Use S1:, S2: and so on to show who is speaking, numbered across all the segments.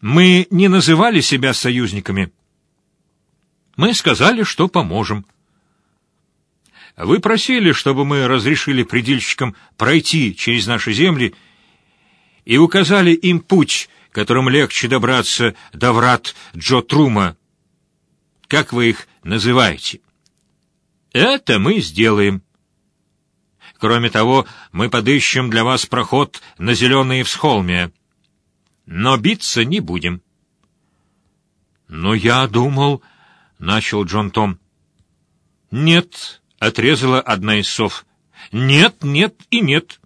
S1: Мы не называли себя союзниками. Мы сказали, что поможем. Вы просили, чтобы мы разрешили предельщикам пройти через наши земли и указали им путь, которым легче добраться до врат Джо Трума. Как вы их называете? Это мы сделаем. Кроме того, мы подыщем для вас проход на зеленые всхолмия. Но биться не будем. — Но я думал... — начал Джон Том. — Нет, — отрезала одна из сов. — Нет, нет и нет.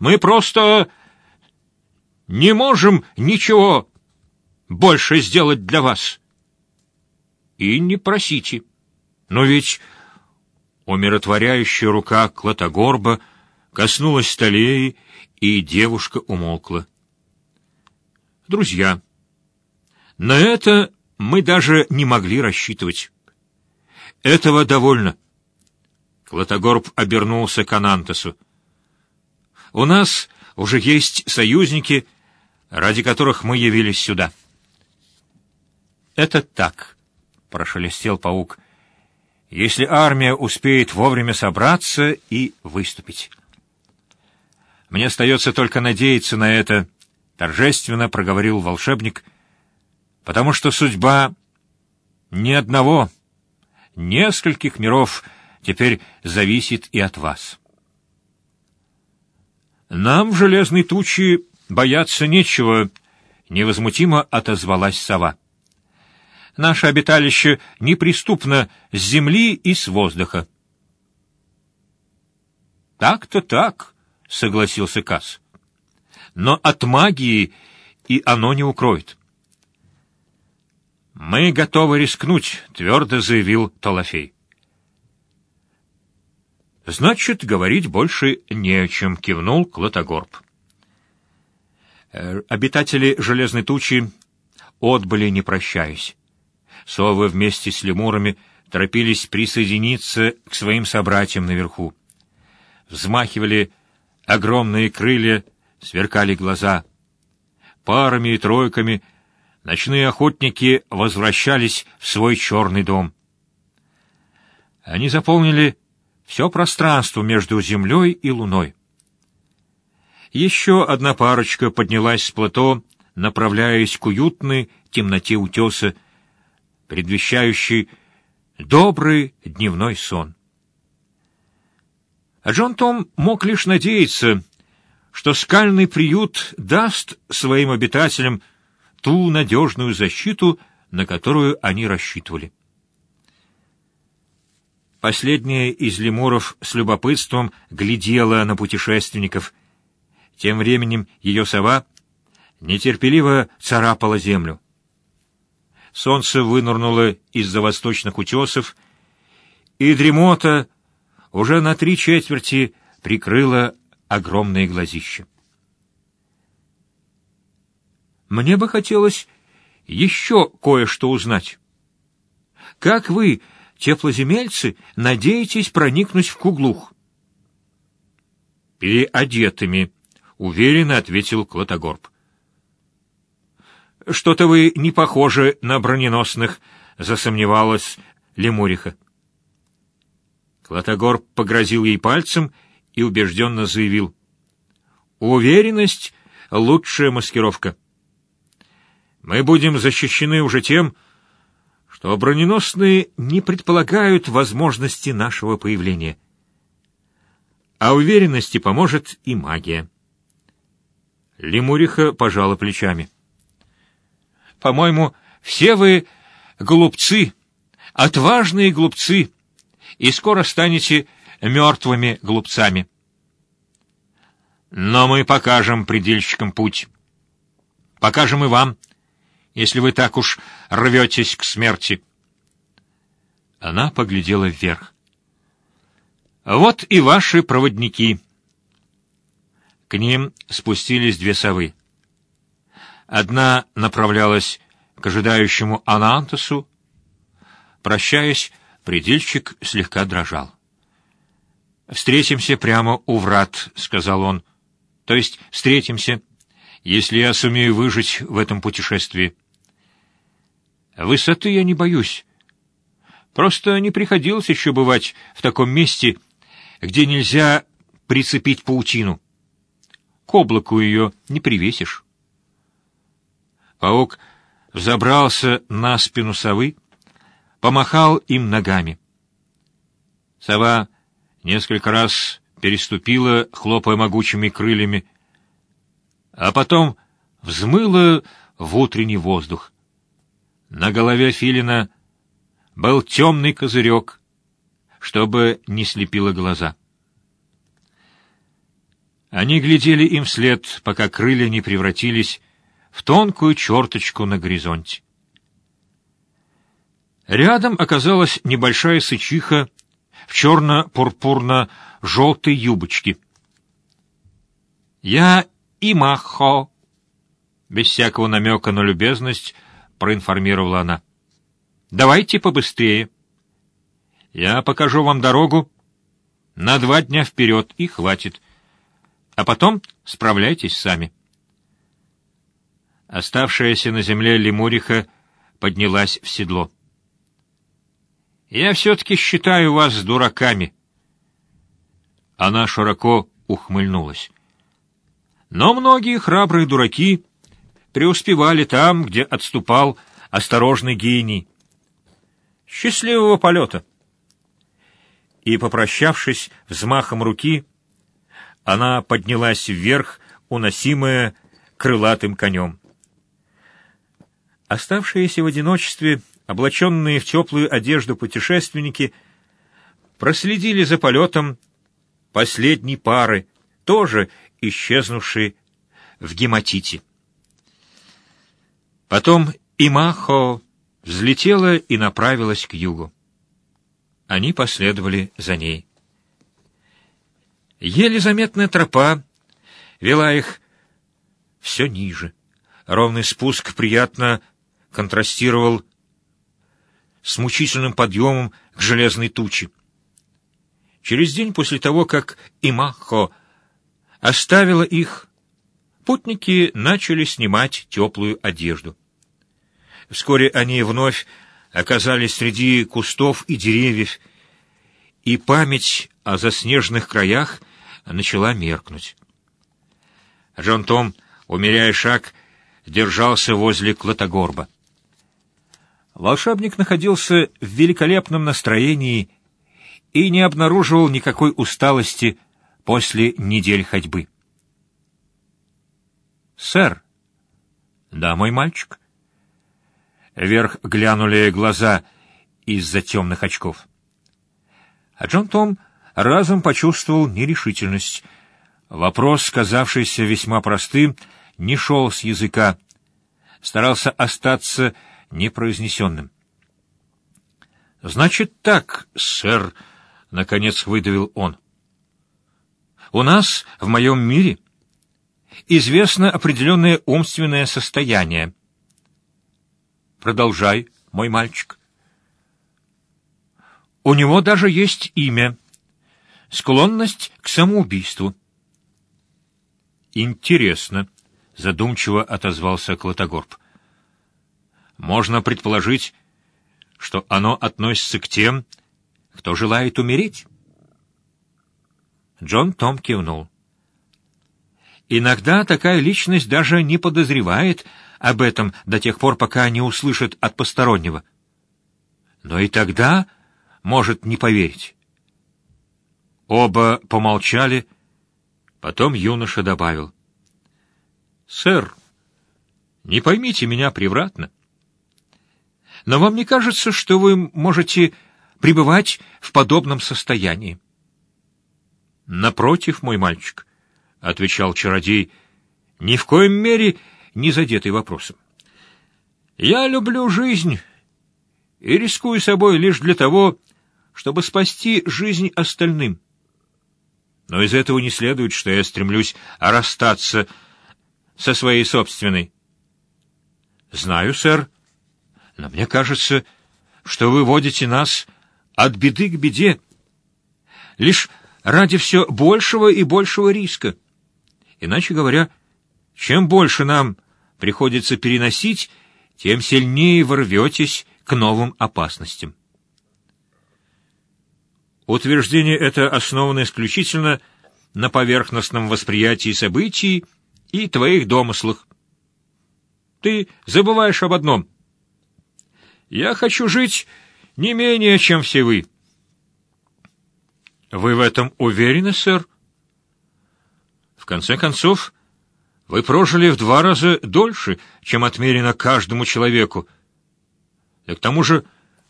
S1: Мы просто не можем ничего больше сделать для вас. И не просите. Но ведь умиротворяющая рука Клотогорба коснулась столей, и девушка умолкла. Друзья, на это мы даже не могли рассчитывать. Этого довольно. Клотогорб обернулся к Анантасу. У нас уже есть союзники, ради которых мы явились сюда. Это так, прошелестел паук если армия успеет вовремя собраться и выступить. Мне остается только надеяться на это, — торжественно проговорил волшебник, — потому что судьба ни одного, нескольких миров теперь зависит и от вас. Нам железной тучи бояться нечего, — невозмутимо отозвалась сова. Наше обиталище неприступно с земли и с воздуха. «Так-то так», — согласился Касс. «Но от магии и оно не укроет». «Мы готовы рискнуть», — твердо заявил Толофей. «Значит, говорить больше не о чем», — кивнул Клотогорб. Э, обитатели Железной Тучи отбыли, не прощаясь. Совы вместе с лемурами торопились присоединиться к своим собратьям наверху. Взмахивали огромные крылья, сверкали глаза. Парами и тройками ночные охотники возвращались в свой черный дом. Они заполнили все пространство между землей и луной. Еще одна парочка поднялась с плато, направляясь к уютной темноте утеса, предвещающий добрый дневной сон. А Джон Том мог лишь надеяться, что скальный приют даст своим обитателям ту надежную защиту, на которую они рассчитывали. Последняя из лемуров с любопытством глядела на путешественников. Тем временем ее сова нетерпеливо царапала землю. Солнце вынырнуло из-за восточных утесов, и дремота уже на три четверти прикрыла огромные глазища. Мне бы хотелось еще кое-что узнать. Как вы, теплоземельцы, надеетесь проникнуть в Куглух? Переодетыми, — уверенно ответил Клотогорб. «Что-то вы не похожи на броненосных», — засомневалась Лемуриха. Клотогор погрозил ей пальцем и убежденно заявил. «Уверенность — лучшая маскировка. Мы будем защищены уже тем, что броненосные не предполагают возможности нашего появления. А уверенности поможет и магия». Лемуриха пожала плечами. По-моему, все вы глупцы, отважные глупцы, и скоро станете мертвыми глупцами. Но мы покажем предельщикам путь. Покажем и вам, если вы так уж рветесь к смерти. Она поглядела вверх. Вот и ваши проводники. К ним спустились две совы. Одна направлялась к ожидающему Анантасу. Прощаясь, предельщик слегка дрожал. «Встретимся прямо у врат», — сказал он. «То есть встретимся, если я сумею выжить в этом путешествии. Высоты я не боюсь. Просто не приходилось еще бывать в таком месте, где нельзя прицепить паутину. К облаку ее не привесишь. Паук взобрался на спину совы, помахал им ногами. Сова несколько раз переступила, хлопая могучими крыльями, а потом взмыла в утренний воздух. На голове филина был темный козырек, чтобы не слепило глаза. Они глядели им вслед, пока крылья не превратились в тонкую черточку на горизонте. Рядом оказалась небольшая сычиха в черно-пурпурно-желтой юбочке. «Я Имахо!» Без всякого намека на любезность проинформировала она. «Давайте побыстрее. Я покажу вам дорогу на два дня вперед, и хватит. А потом справляйтесь сами». Оставшаяся на земле лемуриха поднялась в седло. «Я все-таки считаю вас дураками». Она широко ухмыльнулась. Но многие храбрые дураки преуспевали там, где отступал осторожный гений. Счастливого полета! И, попрощавшись взмахом руки, она поднялась вверх, уносимая крылатым конем. Оставшиеся в одиночестве, облаченные в теплую одежду путешественники, проследили за полетом последней пары, тоже исчезнувшей в гематите. Потом Имахо взлетела и направилась к югу. Они последовали за ней. Еле заметная тропа вела их все ниже. Ровный спуск приятно контрастировал с мучительным подъемом к железной туче. Через день после того, как Имахо оставила их, путники начали снимать теплую одежду. Вскоре они вновь оказались среди кустов и деревьев, и память о заснеженных краях начала меркнуть. Джон Том, умеряя шаг, держался возле Клотогорба. Волшебник находился в великолепном настроении и не обнаруживал никакой усталости после недель ходьбы. «Сэр!» «Да, мой мальчик?» Вверх глянули глаза из-за темных очков. А Джон Том разом почувствовал нерешительность. Вопрос, казавшийся весьма простым, не шел с языка, старался остаться непроизнесенным. «Значит так, сэр», — наконец выдавил он. «У нас, в моем мире, известно определенное умственное состояние. Продолжай, мой мальчик. У него даже есть имя — склонность к самоубийству». «Интересно», — задумчиво отозвался Клотогорб. Можно предположить, что оно относится к тем, кто желает умереть. Джон Том кивнул. Иногда такая личность даже не подозревает об этом до тех пор, пока не услышит от постороннего. Но и тогда может не поверить. Оба помолчали, потом юноша добавил. «Сэр, не поймите меня превратно. Но вам не кажется, что вы можете пребывать в подобном состоянии? — Напротив, мой мальчик, — отвечал чародей, — ни в коем мере не задетый вопросом. Я люблю жизнь и рискую собой лишь для того, чтобы спасти жизнь остальным. Но из этого не следует, что я стремлюсь расстаться со своей собственной. — Знаю, сэр, — но мне кажется, что вы водите нас от беды к беде, лишь ради все большего и большего риска. Иначе говоря, чем больше нам приходится переносить, тем сильнее вы рветесь к новым опасностям. Утверждение это основано исключительно на поверхностном восприятии событий и твоих домыслах. Ты забываешь об одном. Я хочу жить не менее, чем все вы. Вы в этом уверены, сэр? В конце концов, вы прожили в два раза дольше, чем отмерено каждому человеку. И к тому же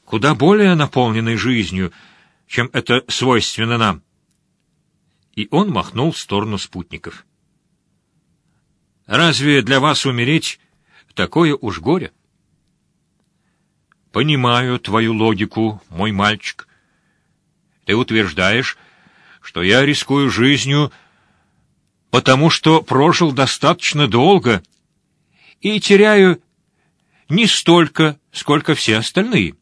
S1: куда более наполненной жизнью, чем это свойственно нам. И он махнул в сторону спутников. Разве для вас умереть такое уж горе? Понимаю твою логику, мой мальчик. Ты утверждаешь, что я рискую жизнью, потому что прожил достаточно долго и теряю не столько, сколько все остальные.